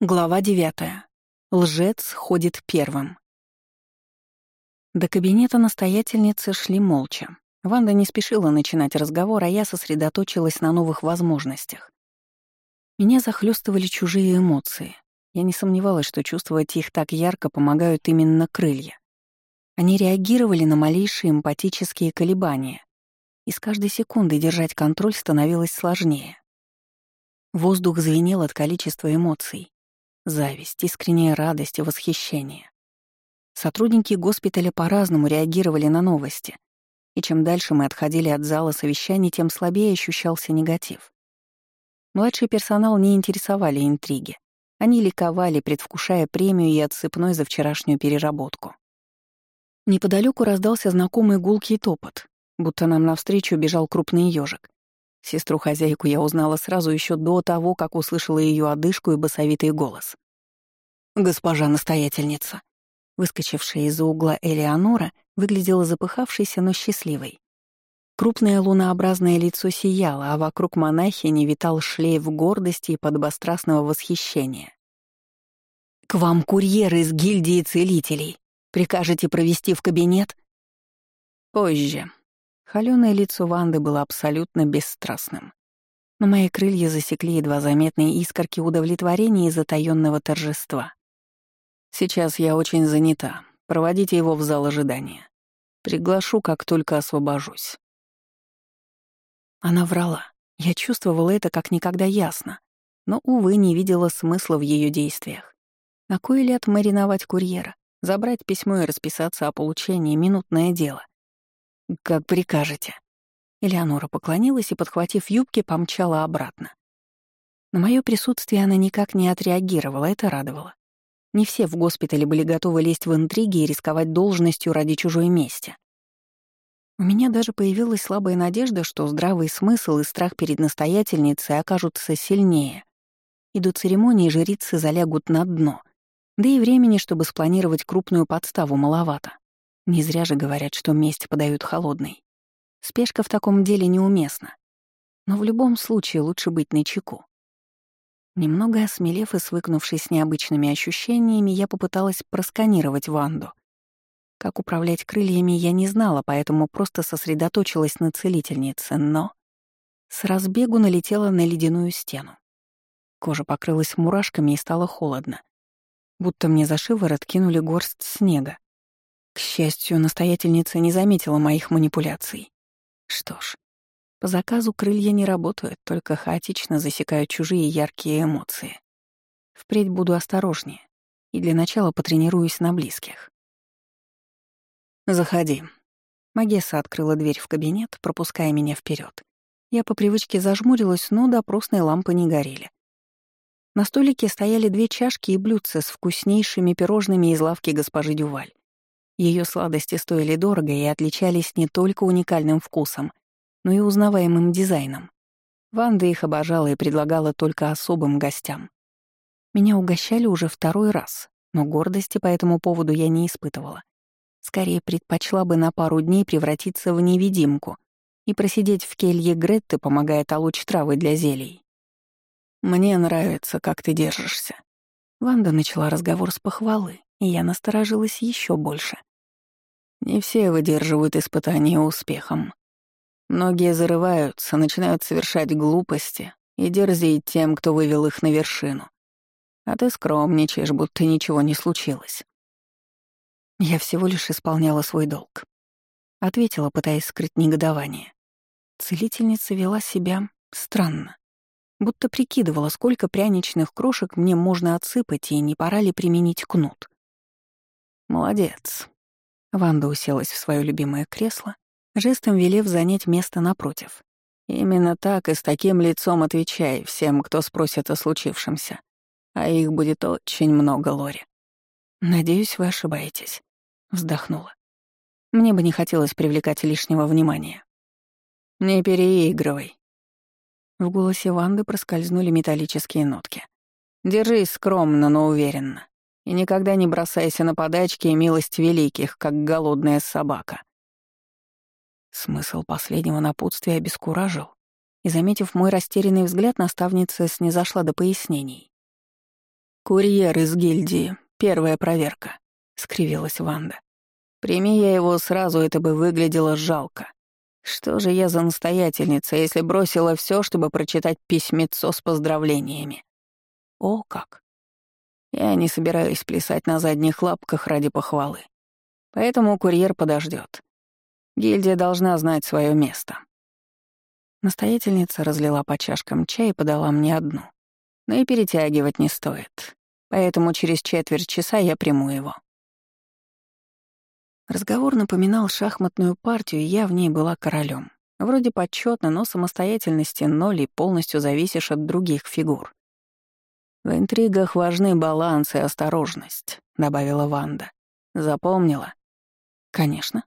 Глава девятая. Лжец ходит первым. До кабинета настоятельницы шли молча. Ванда не спешила начинать разговор, а я сосредоточилась на новых возможностях. Меня захлестывали чужие эмоции. Я не сомневалась, что чувствовать их так ярко помогают именно крылья. Они реагировали на малейшие эмпатические колебания, и с каждой секундой держать контроль становилось сложнее. Воздух звенел от количества эмоций, Зависть, искренняя радость и восхищение. Сотрудники госпиталя по-разному реагировали на новости, и чем дальше мы отходили от зала совещаний, тем слабее ощущался негатив. Младший персонал не интересовали интриги. Они ликовали, предвкушая премию и отсыпной за вчерашнюю переработку. Неподалеку раздался знакомый гулкий топот, будто нам навстречу бежал крупный ежик. Сестру-хозяйку я узнала сразу еще до того, как услышала ее одышку и басовитый голос. «Госпожа настоятельница». Выскочившая из-за угла Элеонора выглядела запыхавшейся, но счастливой. Крупное лунообразное лицо сияло, а вокруг монахини витал шлейф гордости и подобострастного восхищения. «К вам курьер из гильдии целителей. Прикажете провести в кабинет?» «Позже», Холёное лицо Ванды было абсолютно бесстрастным. Но мои крылья засекли едва заметные искорки удовлетворения и затаённого торжества. «Сейчас я очень занята. Проводите его в зал ожидания. Приглашу, как только освобожусь». Она врала. Я чувствовала это как никогда ясно, но, увы, не видела смысла в ее действиях. На кой лет мариновать курьера? Забрать письмо и расписаться о получении — минутное дело. «Как прикажете». Элеонора поклонилась и, подхватив юбки, помчала обратно. На мое присутствие она никак не отреагировала, это радовало. Не все в госпитале были готовы лезть в интриги и рисковать должностью ради чужой мести. У меня даже появилась слабая надежда, что здравый смысл и страх перед настоятельницей окажутся сильнее. И до церемонии жрицы залягут на дно. Да и времени, чтобы спланировать крупную подставу, маловато. Не зря же говорят, что месть подают холодной. Спешка в таком деле неуместна. Но в любом случае лучше быть начеку. Немного осмелев и свыкнувшись с необычными ощущениями, я попыталась просканировать Ванду. Как управлять крыльями я не знала, поэтому просто сосредоточилась на целительнице, но... С разбегу налетела на ледяную стену. Кожа покрылась мурашками и стало холодно. Будто мне за шиворот кинули горсть снега. К счастью, настоятельница не заметила моих манипуляций. Что ж, по заказу крылья не работают, только хаотично засекают чужие яркие эмоции. Впредь буду осторожнее и для начала потренируюсь на близких. «Заходи». Магесса открыла дверь в кабинет, пропуская меня вперед. Я по привычке зажмурилась, но допросные лампы не горели. На столике стояли две чашки и блюдца с вкуснейшими пирожными из лавки госпожи Дюваль. Ее сладости стоили дорого и отличались не только уникальным вкусом, но и узнаваемым дизайном. Ванда их обожала и предлагала только особым гостям. Меня угощали уже второй раз, но гордости по этому поводу я не испытывала. Скорее предпочла бы на пару дней превратиться в невидимку и просидеть в келье Гретты, помогая толочь травы для зелий. «Мне нравится, как ты держишься». Ванда начала разговор с похвалы, и я насторожилась еще больше. Не все выдерживают испытания успехом. Многие зарываются, начинают совершать глупости и дерзить тем, кто вывел их на вершину. А ты скромничаешь, будто ничего не случилось. Я всего лишь исполняла свой долг. Ответила, пытаясь скрыть негодование. Целительница вела себя странно. Будто прикидывала, сколько пряничных крошек мне можно отсыпать и не пора ли применить кнут. «Молодец». Ванда уселась в свое любимое кресло, жестом велев занять место напротив. «Именно так и с таким лицом отвечай всем, кто спросит о случившемся. А их будет очень много, Лори». «Надеюсь, вы ошибаетесь», — вздохнула. «Мне бы не хотелось привлекать лишнего внимания». «Не переигрывай». В голосе Ванды проскользнули металлические нотки. «Держись скромно, но уверенно. И никогда не бросайся на подачки и милость великих, как голодная собака. Смысл последнего напутствия обескуражил, и, заметив мой растерянный взгляд, наставница снизошла до пояснений. «Курьер из гильдии. Первая проверка», — скривилась Ванда. «Прими я его сразу, это бы выглядело жалко. Что же я за настоятельница, если бросила все, чтобы прочитать письмецо с поздравлениями? О, как! Я не собираюсь плясать на задних лапках ради похвалы. Поэтому курьер подождет. Гильдия должна знать свое место. Настоятельница разлила по чашкам чай и подала мне одну. Но и перетягивать не стоит. Поэтому через четверть часа я приму его. Разговор напоминал шахматную партию, и я в ней была королем. Вроде почетно, но самостоятельности ноль и полностью зависишь от других фигур. «В интригах важны баланс и осторожность», — добавила Ванда. «Запомнила?» «Конечно».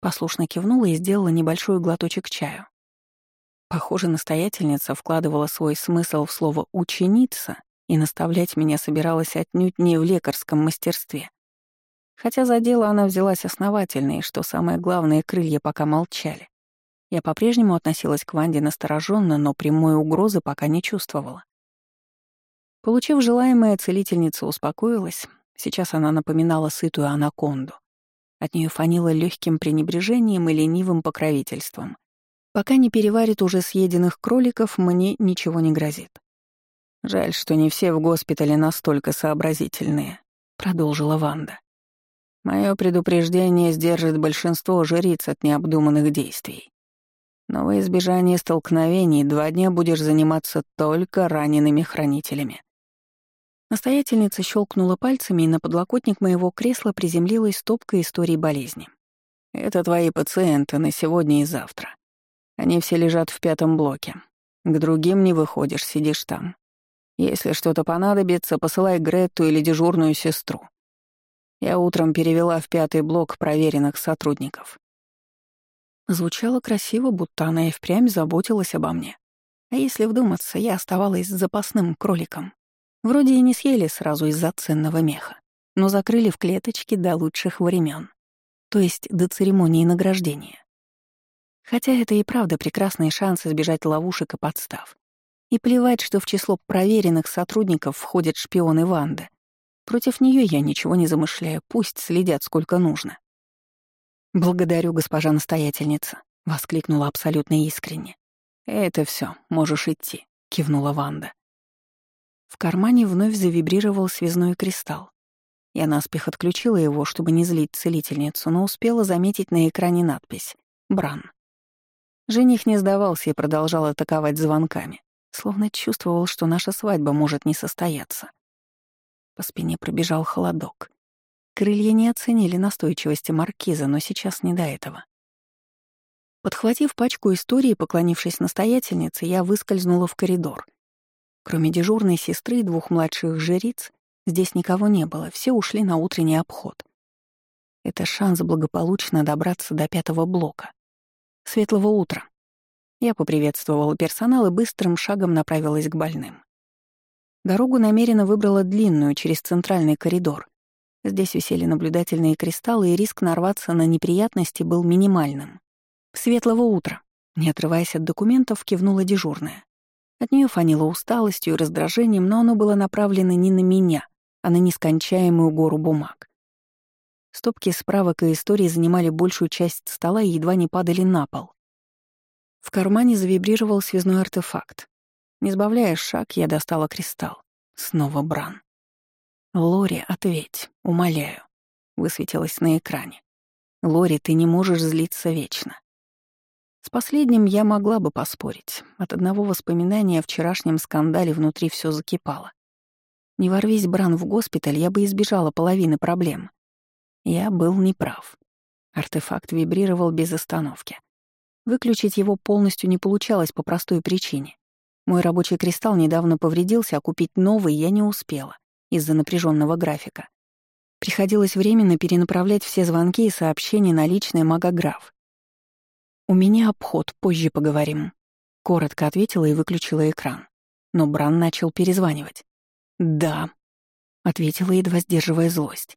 Послушно кивнула и сделала небольшой глоточек чаю. Похоже, настоятельница вкладывала свой смысл в слово «ученица» и наставлять меня собиралась отнюдь не в лекарском мастерстве. Хотя за дело она взялась основательно, и, что самое главное, крылья пока молчали. Я по-прежнему относилась к Ванде настороженно, но прямой угрозы пока не чувствовала. Получив желаемое, целительница успокоилась. Сейчас она напоминала сытую анаконду. От нее фанило легким пренебрежением и ленивым покровительством. Пока не переварит уже съеденных кроликов, мне ничего не грозит. «Жаль, что не все в госпитале настолько сообразительные», — продолжила Ванда. «Мое предупреждение сдержит большинство жриц от необдуманных действий. Но во избежание столкновений два дня будешь заниматься только ранеными хранителями». Настоятельница щелкнула пальцами, и на подлокотник моего кресла приземлилась стопка историй болезни. «Это твои пациенты на сегодня и завтра. Они все лежат в пятом блоке. К другим не выходишь, сидишь там. Если что-то понадобится, посылай Гретту или дежурную сестру. Я утром перевела в пятый блок проверенных сотрудников. Звучало красиво, будто она и впрямь заботилась обо мне. А если вдуматься, я оставалась запасным кроликом. Вроде и не съели сразу из-за ценного меха, но закрыли в клеточке до лучших времен, то есть до церемонии награждения. Хотя это и правда прекрасный шанс избежать ловушек и подстав. И плевать, что в число проверенных сотрудников входят шпионы Ванды. Против нее я ничего не замышляю, пусть следят сколько нужно. «Благодарю, госпожа настоятельница», — воскликнула абсолютно искренне. «Это все, можешь идти», — кивнула Ванда. В кармане вновь завибрировал связной кристалл. Я наспех отключила его, чтобы не злить целительницу, но успела заметить на экране надпись «Бран». Жених не сдавался и продолжал атаковать звонками, словно чувствовал, что наша свадьба может не состояться. По спине пробежал холодок. Крылья не оценили настойчивости маркиза, но сейчас не до этого. Подхватив пачку истории поклонившись настоятельнице, я выскользнула в коридор. Кроме дежурной сестры и двух младших жриц, здесь никого не было, все ушли на утренний обход. Это шанс благополучно добраться до пятого блока. Светлого утра. Я поприветствовала персонал и быстрым шагом направилась к больным. Дорогу намеренно выбрала длинную, через центральный коридор. Здесь висели наблюдательные кристаллы, и риск нарваться на неприятности был минимальным. «Светлого утра!» Не отрываясь от документов, кивнула дежурная. От нее фанило усталостью и раздражением, но оно было направлено не на меня, а на нескончаемую гору бумаг. Стопки справок и историй занимали большую часть стола и едва не падали на пол. В кармане завибрировал связной артефакт. Не сбавляя шаг, я достала кристалл. Снова Бран. «Лори, ответь, умоляю», — высветилось на экране. «Лори, ты не можешь злиться вечно». С последним я могла бы поспорить. От одного воспоминания о вчерашнем скандале внутри все закипало. Не ворвись Бран в госпиталь, я бы избежала половины проблем. Я был неправ. Артефакт вибрировал без остановки. Выключить его полностью не получалось по простой причине. Мой рабочий кристалл недавно повредился, а купить новый я не успела из-за напряженного графика. Приходилось временно перенаправлять все звонки и сообщения на личный магограф. «У меня обход, позже поговорим», — коротко ответила и выключила экран. Но Бран начал перезванивать. «Да», — ответила, едва сдерживая злость.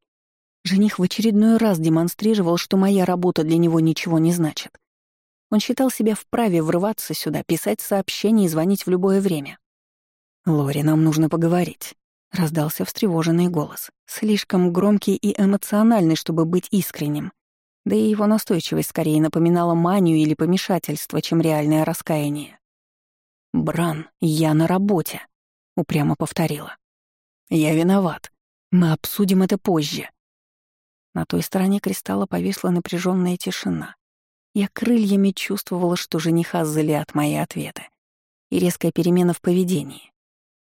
Жених в очередной раз демонстрировал, что моя работа для него ничего не значит. Он считал себя вправе врываться сюда, писать сообщения и звонить в любое время. «Лори, нам нужно поговорить», Раздался встревоженный голос, слишком громкий и эмоциональный, чтобы быть искренним. Да и его настойчивость скорее напоминала манию или помешательство, чем реальное раскаяние. «Бран, я на работе», — упрямо повторила. «Я виноват. Мы обсудим это позже». На той стороне кристалла повисла напряженная тишина. Я крыльями чувствовала, что жениха злят мои ответы. И резкая перемена в поведении.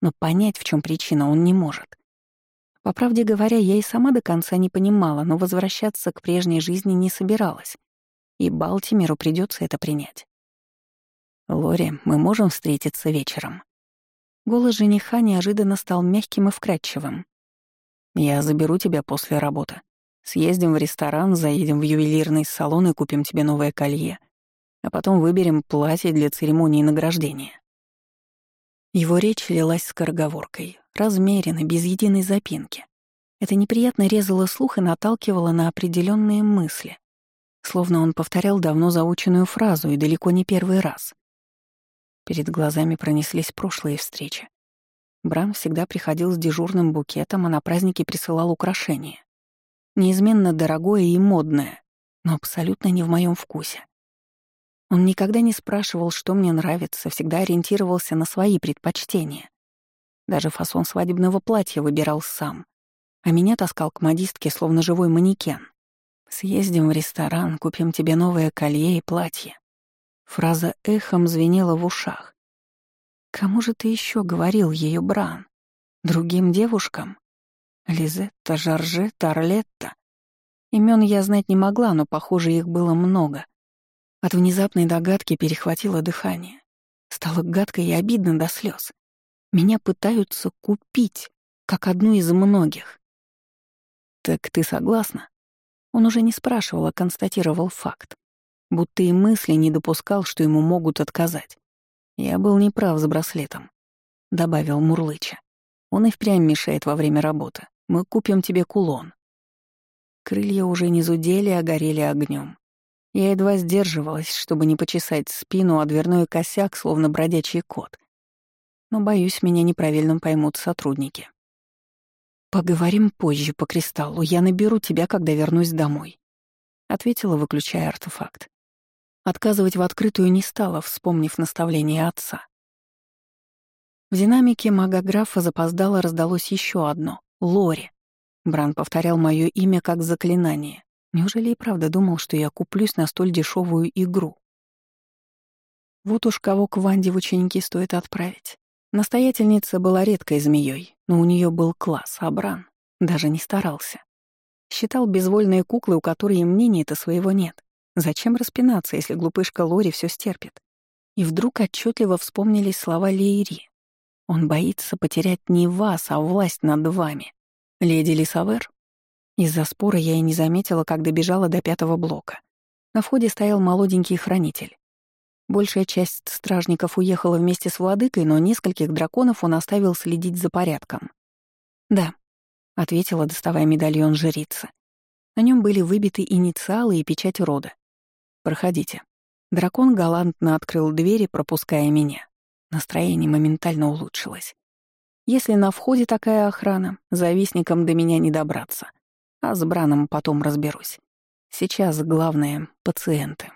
Но понять, в чем причина, он не может. По правде говоря, я и сама до конца не понимала, но возвращаться к прежней жизни не собиралась. И Балтимеру придется это принять. «Лори, мы можем встретиться вечером?» Голос жениха неожиданно стал мягким и вкрадчивым. «Я заберу тебя после работы. Съездим в ресторан, заедем в ювелирный салон и купим тебе новое колье, а потом выберем платье для церемонии награждения». Его речь лилась скороговоркой, размеренно, без единой запинки. Это неприятно резало слух и наталкивало на определенные мысли. Словно он повторял давно заученную фразу и далеко не первый раз. Перед глазами пронеслись прошлые встречи. Бран всегда приходил с дежурным букетом, а на праздники присылал украшения. Неизменно дорогое и модное, но абсолютно не в моем вкусе. Он никогда не спрашивал, что мне нравится, всегда ориентировался на свои предпочтения. Даже фасон свадебного платья выбирал сам, а меня таскал к модистке, словно живой манекен. «Съездим в ресторан, купим тебе новое колье и платье». Фраза эхом звенела в ушах. «Кому же ты еще говорил ее Бран? Другим девушкам? Лизетта, Жоржетта, Орлетта?» Имен я знать не могла, но, похоже, их было много. От внезапной догадки перехватило дыхание. Стало гадко и обидно до слез. Меня пытаются купить, как одну из многих. «Так ты согласна?» Он уже не спрашивал, а констатировал факт. Будто и мысли не допускал, что ему могут отказать. «Я был неправ с браслетом», — добавил Мурлыча. «Он и впрямь мешает во время работы. Мы купим тебе кулон». Крылья уже не зудели, а горели огнем. Я едва сдерживалась, чтобы не почесать спину, а дверной косяк, словно бродячий кот но, боюсь, меня неправильно поймут сотрудники. «Поговорим позже по кристаллу, я наберу тебя, когда вернусь домой», — ответила, выключая артефакт. Отказывать в открытую не стала, вспомнив наставление отца. В динамике магографа запоздало раздалось еще одно — Лори. Бран повторял мое имя как заклинание. Неужели и правда думал, что я куплюсь на столь дешевую игру? Вот уж кого к Ванде в ученики стоит отправить. Настоятельница была редкой змеей, но у нее был класс, а Бран даже не старался. Считал безвольные куклы, у которой и мнения-то своего нет. Зачем распинаться, если глупышка Лори все стерпит? И вдруг отчетливо вспомнились слова Лейри. Он боится потерять не вас, а власть над вами. Леди Лисавер? Из-за спора я и не заметила, как добежала до пятого блока. На входе стоял молоденький хранитель. Большая часть стражников уехала вместе с владыкой, но нескольких драконов он оставил следить за порядком. «Да», — ответила, доставая медальон жрицы. На нем были выбиты инициалы и печать рода. «Проходите». Дракон галантно открыл двери, пропуская меня. Настроение моментально улучшилось. Если на входе такая охрана, завистникам до меня не добраться. А с Браном потом разберусь. Сейчас главное — пациенты.